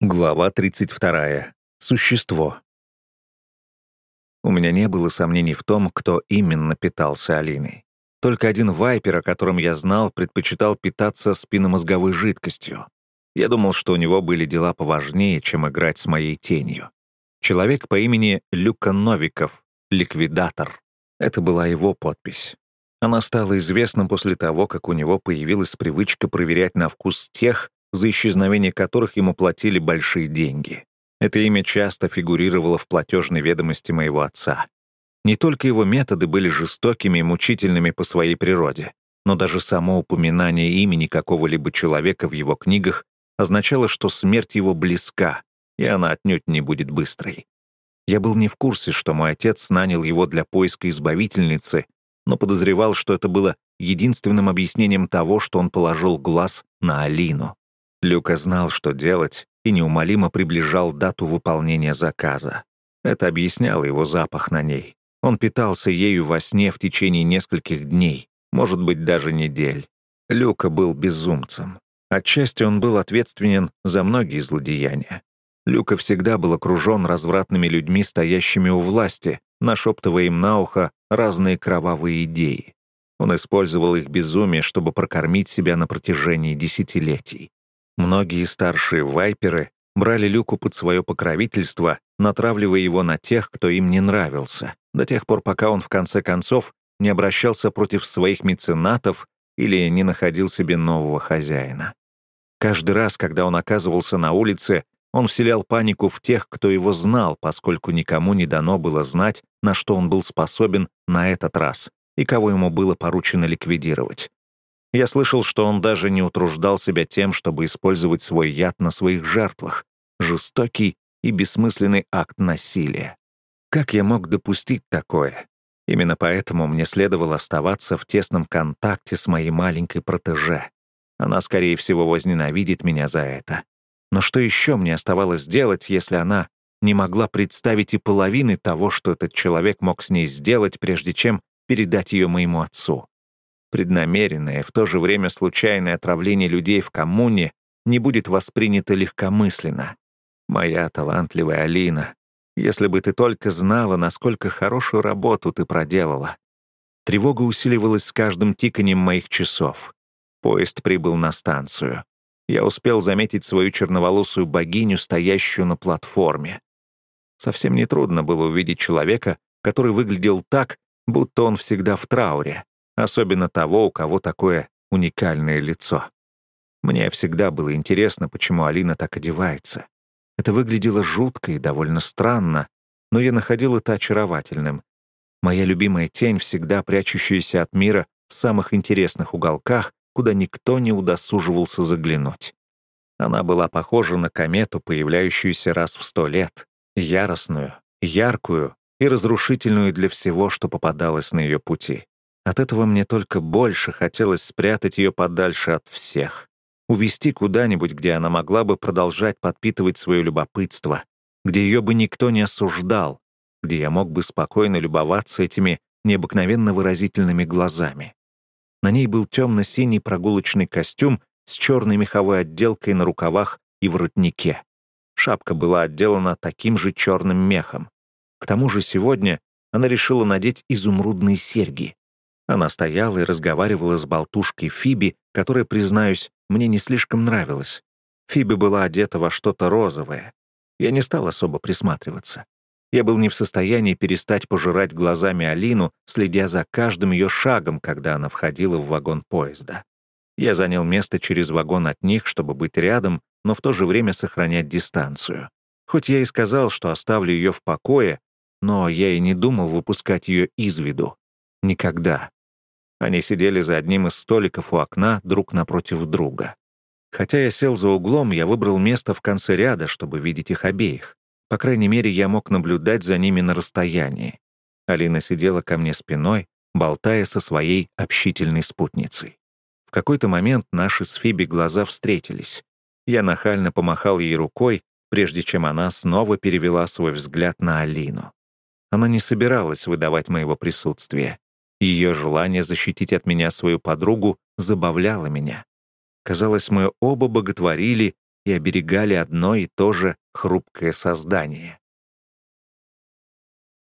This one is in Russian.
Глава 32. Существо. У меня не было сомнений в том, кто именно питался Алиной. Только один вайпер, о котором я знал, предпочитал питаться спинномозговой жидкостью. Я думал, что у него были дела поважнее, чем играть с моей тенью. Человек по имени Люка Новиков, ликвидатор. Это была его подпись. Она стала известна после того, как у него появилась привычка проверять на вкус тех, за исчезновение которых ему платили большие деньги. Это имя часто фигурировало в платежной ведомости моего отца. Не только его методы были жестокими и мучительными по своей природе, но даже само упоминание имени какого-либо человека в его книгах означало, что смерть его близка, и она отнюдь не будет быстрой. Я был не в курсе, что мой отец нанял его для поиска избавительницы, но подозревал, что это было единственным объяснением того, что он положил глаз на Алину. Люка знал, что делать, и неумолимо приближал дату выполнения заказа. Это объясняло его запах на ней. Он питался ею во сне в течение нескольких дней, может быть, даже недель. Люка был безумцем. Отчасти он был ответственен за многие злодеяния. Люка всегда был окружен развратными людьми, стоящими у власти, нашептывая им на ухо разные кровавые идеи. Он использовал их безумие, чтобы прокормить себя на протяжении десятилетий. Многие старшие вайперы брали Люку под свое покровительство, натравливая его на тех, кто им не нравился, до тех пор, пока он в конце концов не обращался против своих меценатов или не находил себе нового хозяина. Каждый раз, когда он оказывался на улице, он вселял панику в тех, кто его знал, поскольку никому не дано было знать, на что он был способен на этот раз и кого ему было поручено ликвидировать. Я слышал, что он даже не утруждал себя тем, чтобы использовать свой яд на своих жертвах. Жестокий и бессмысленный акт насилия. Как я мог допустить такое? Именно поэтому мне следовало оставаться в тесном контакте с моей маленькой протеже. Она, скорее всего, возненавидит меня за это. Но что еще мне оставалось делать, если она не могла представить и половины того, что этот человек мог с ней сделать, прежде чем передать ее моему отцу? Преднамеренное, в то же время случайное отравление людей в коммуне не будет воспринято легкомысленно. Моя талантливая Алина, если бы ты только знала, насколько хорошую работу ты проделала. Тревога усиливалась с каждым тиканием моих часов. Поезд прибыл на станцию. Я успел заметить свою черноволосую богиню, стоящую на платформе. Совсем нетрудно было увидеть человека, который выглядел так, будто он всегда в трауре особенно того, у кого такое уникальное лицо. Мне всегда было интересно, почему Алина так одевается. Это выглядело жутко и довольно странно, но я находил это очаровательным. Моя любимая тень, всегда прячущаяся от мира в самых интересных уголках, куда никто не удосуживался заглянуть. Она была похожа на комету, появляющуюся раз в сто лет, яростную, яркую и разрушительную для всего, что попадалось на ее пути. От этого мне только больше хотелось спрятать ее подальше от всех. Увести куда-нибудь, где она могла бы продолжать подпитывать свое любопытство, где ее бы никто не осуждал, где я мог бы спокойно любоваться этими необыкновенно выразительными глазами. На ней был темно-синий прогулочный костюм с черной меховой отделкой на рукавах и воротнике. Шапка была отделана таким же черным мехом. К тому же сегодня она решила надеть изумрудные серьги. Она стояла и разговаривала с болтушкой Фиби, которая, признаюсь, мне не слишком нравилась. Фиби была одета во что-то розовое. Я не стал особо присматриваться. Я был не в состоянии перестать пожирать глазами Алину, следя за каждым ее шагом, когда она входила в вагон поезда. Я занял место через вагон от них, чтобы быть рядом, но в то же время сохранять дистанцию. Хоть я и сказал, что оставлю ее в покое, но я и не думал выпускать ее из виду. Никогда. Они сидели за одним из столиков у окна друг напротив друга. Хотя я сел за углом, я выбрал место в конце ряда, чтобы видеть их обеих. По крайней мере, я мог наблюдать за ними на расстоянии. Алина сидела ко мне спиной, болтая со своей общительной спутницей. В какой-то момент наши с Фиби глаза встретились. Я нахально помахал ей рукой, прежде чем она снова перевела свой взгляд на Алину. Она не собиралась выдавать моего присутствия. Ее желание защитить от меня свою подругу забавляло меня. Казалось, мы оба боготворили и оберегали одно и то же хрупкое создание.